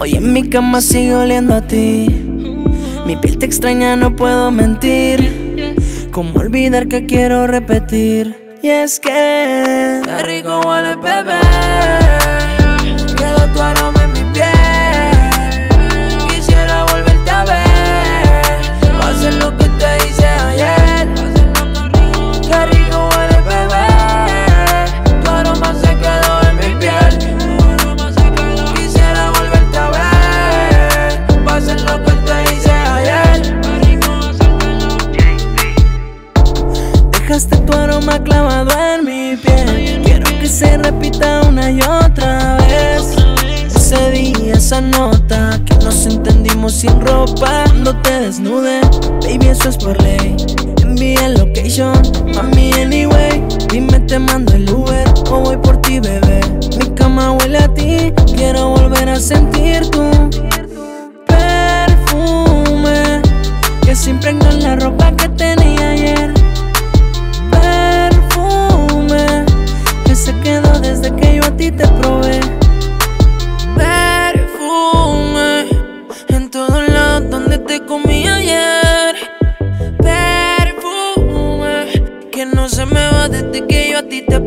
Hoy en mi cama sigo oliendo a ti. Mi piel te extraña, no puedo mentir. ¿Cómo olvidar que quiero repetir? Y es que. Qué rico huele, bebé. Dejaste tu aroma clavado en mi piel. Quiero que se repita una y otra vez. Ese día, esa nota que nos entendimos sin ropa. No te desnude, baby, eso es por ley. Envíe el location, mami, anyway. Dime, te mando el Uber o voy por ti, bebé. Mi cama huele a ti, quiero volver a sentir tu no se me va desde que yo a ti te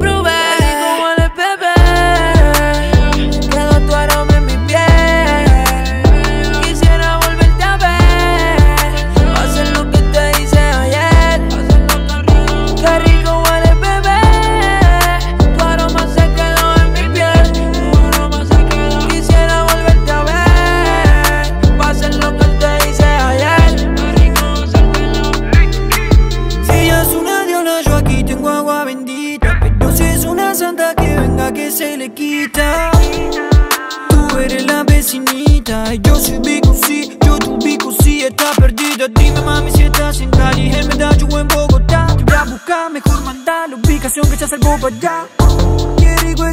probé. que se le quita. Tú eres la vecinita, yo soy Vico, sí, yo tu Vico, sí, está perdida. Dime mami si estás en Cali, en Medallo en Bogotá. Te voy a buscar, mejor mandar la ubicación que ya para allá. Qué rico